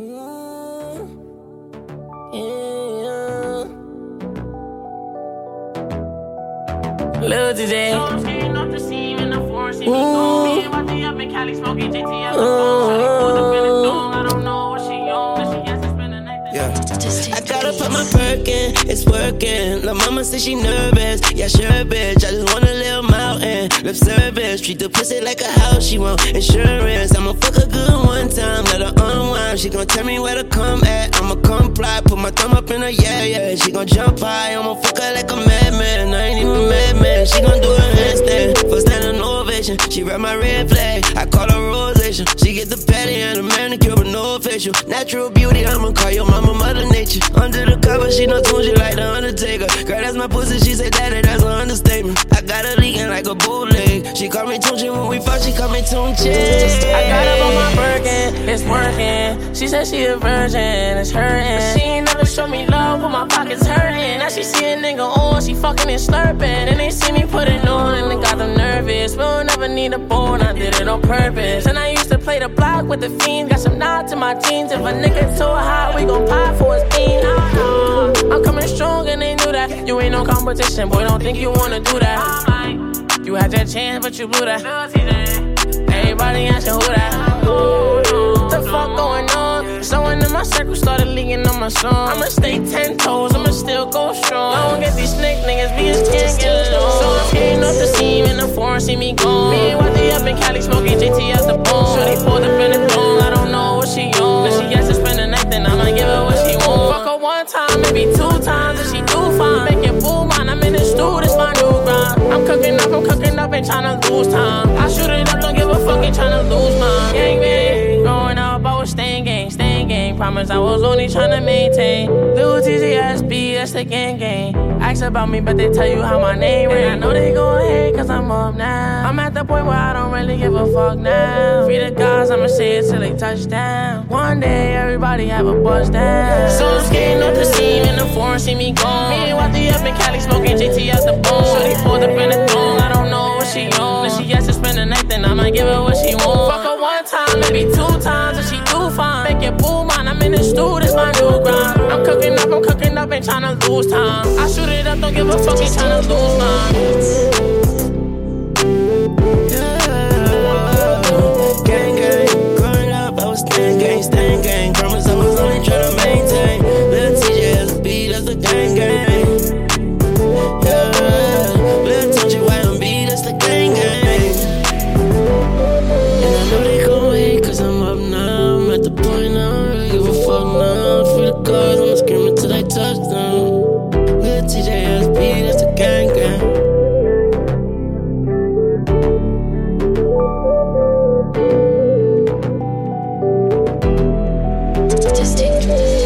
Lil DJ. Yeah. Mm-hmm. Mm-hmm. I gotta put my perk in, it's working. La mama says she nervous, yeah, sure, bitch. I just want a little mountain, lip service. Treat the pussy like a house, she want. Insurance. I'ma fuck her good one She gon' tell me where to come at, I'ma comply. Put my thumb up in her, yeah, yeah. She gon' jump high, I'ma fuck her like a madman. I ain't even madman, she gon' do a handstand. For standing ovation, she ride my red flag. I call her rosation. She get the patty and the manicure, but no facial. Natural beauty, I'ma call your mama Mother Nature. Under the cover, she no tune, she like the Undertaker. Girl, that's my pussy, she said daddy, that's She call me Tunchi when we fuck, she call me Tunchi. I got up on my Birkin, it's working. She said she a virgin, it's hurting. But she ain't never show me love, but my pockets hurting. Now she see a nigga on, she fucking and slurping. And they see me put it on, and it got them nervous. We'll never need a bone, I did it on purpose. And I used to play the block with the fiends, got some nods to my teens. If a nigga too hot, we gon' pop for his bean. Ah, I'm coming strong and they knew that. You ain't no competition, boy, don't think you wanna do that. You had your chance, but you blew that. Everybody asking who that. The fuck going on? Someone in my circle started leaking on my song. I'ma stay ten toes, I'ma still go strong. I don't get these snake niggas being scared, get along. So I'm skating off the scene in the foreign, see me gone. Me and YD up in Cali smoking JT out the bone. So they pulled up in the throne, I don't know what she on. If she has to spend the night, then I'ma give her what she want. Fuck her one time, maybe two times, if she do fine. Make it boom, I'm in the stew, this my new grind. I'm cooking up, I'm cooking up, ain't tryna lose time. I shoot it up, don't give a fuck, ain't tryna lose mine. Gang bang, growing up, I was staying gang, staying gang. Promise I was only tryna maintain. Lil TZSB, that's the gang gang. Ask about me, but they tell you how my name ring. I know they gon' hate, cause I'm up now. I'm at the point where I don't really give a fuck now. Free the guys, I'ma say it till they touch down. One day, everybody have a bust down. So in the stew, this my new grind. I'm cooking up, I'm cooking up, ain't trying to lose time. I shoot it up, don't give a fuck, ain't trying to lose mine. Gang, gang, growing up, I was gang, gang, gang, gang. Promise I was only tryna maintain. Little TJ, beat us a gang, gang. cause I'ma scream until I touch them. TJSB, that's the gang gang. Just take